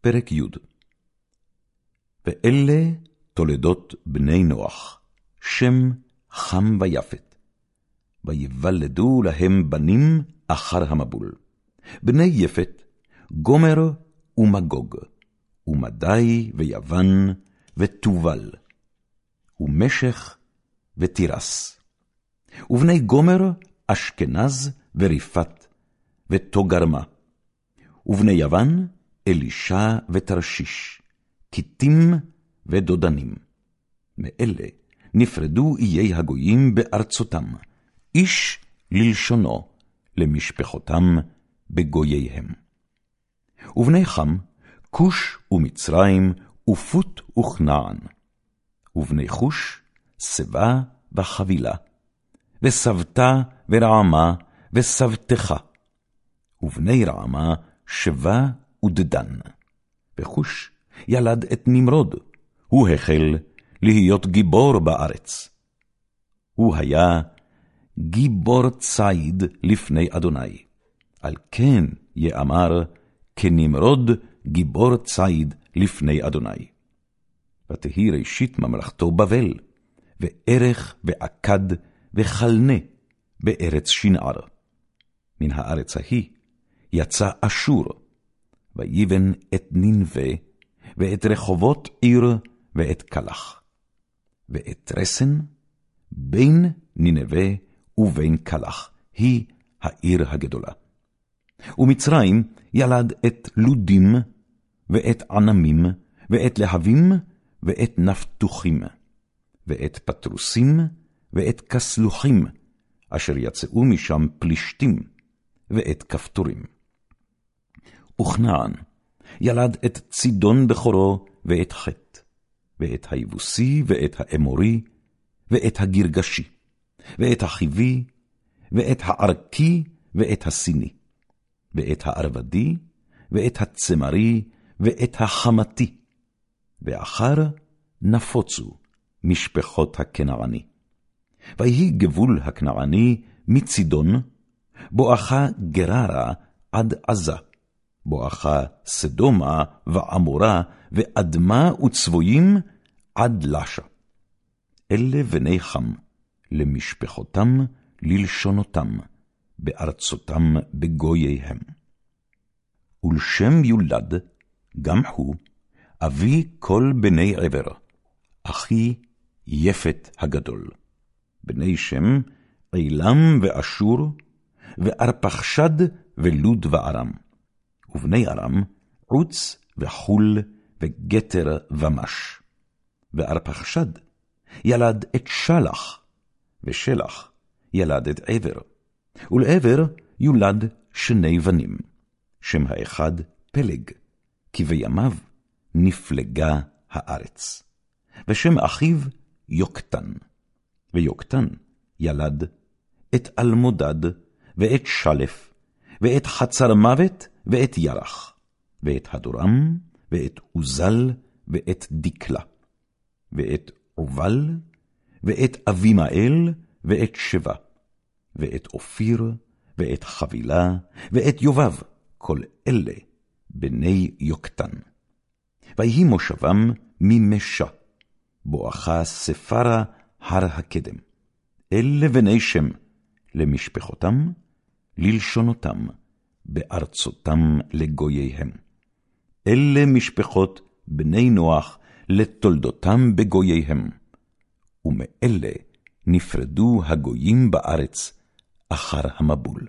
פרק י' ואלה תולדות בני נוח, שם חם ויפת. ויוולדו להם בנים אחר המבול. בני יפת, גומר ומגוג, ומדי ויוון ותובל, ומשך ותירס. ובני גומר, אשכנז ורפת, ותוגרמה. ובני יוון, אלישע ותרשיש, כיתים ודודנים. מאלה נפרדו איי הגויים בארצותם, איש ללשונו, למשפחותם בגוייהם. ובני חם, כוש ומצרים, ופוט וכנען. ובני חוש, שיבה וחבילה. וסבתה ורעמה, וסבתך. ובני רעמה, שבה ודדן. וחוש ילד את נמרוד, הוא החל להיות גיבור בארץ. הוא היה גיבור ציד לפני אדוני. על כן יאמר, כנמרוד גיבור ציד לפני אדוני. ותהי ראשית ממלכתו בבל, וערך ועקד וכלנה בארץ שנער. מן הארץ ההיא יצא אשור, ויבן את ננבה, ואת רחובות עיר, ואת קלח. ואת רסן, בין ננבה ובין קלח, היא העיר הגדולה. ומצרים ילד את לודים, ואת ענמים, ואת להבים, ואת נפתוחים, ואת פטרוסים, ואת כסלוחים, אשר יצאו משם פלישתים, ואת כפתורים. וכנען ילד את צידון בכורו, ואת חטא, ואת היבוסי, ואת האמורי, ואת הגרגשי, ואת החיבי, ואת הערכי, ואת הסיני, ואת הערבדי, ואת הצמרי, ואת החמתי, ואחר נפוצו משפחות הכנעני. ויהי גבול הכנעני מצידון, בואכה גררה עד עזה, בואכה סדומה ועמורה, ואדמה וצבויים עד לשה. אלה בני חם, למשפחותם, ללשונותם, בארצותם בגוייהם. ולשם יולד, גם הוא, אבי כל בני עבר, אחי יפת הגדול. בני שם, עילם ואשור, וארפחשד ולוד וארם. ובני ארם, עוץ וחול וגתר ומש. וארפחשד ילד את שלח, ושלח ילד את עבר. ולעבר יולד שני בנים, שם האחד פלג, כי בימיו נפלגה הארץ. ושם אחיו יוקטן. ויוקטן ילד את אלמודד, ואת שלף, ואת חצר מוות, ואת ירח, ואת הדורם, ואת עוזל, ואת דקלה, ואת עובל, ואת אבימאל, ואת שבה, ואת אופיר, ואת חבילה, ואת יובב, כל אלה בני יוקטן. ויהי מושבם ממשה, בואכה ספרה הר הקדם. אלה בני שם, למשפחותם, ללשונותם, בארצותם לגוייהם. אלה משפחות בני נוח לתולדותם בגוייהם, ומאלה נפרדו הגויים בארץ אחר המבול.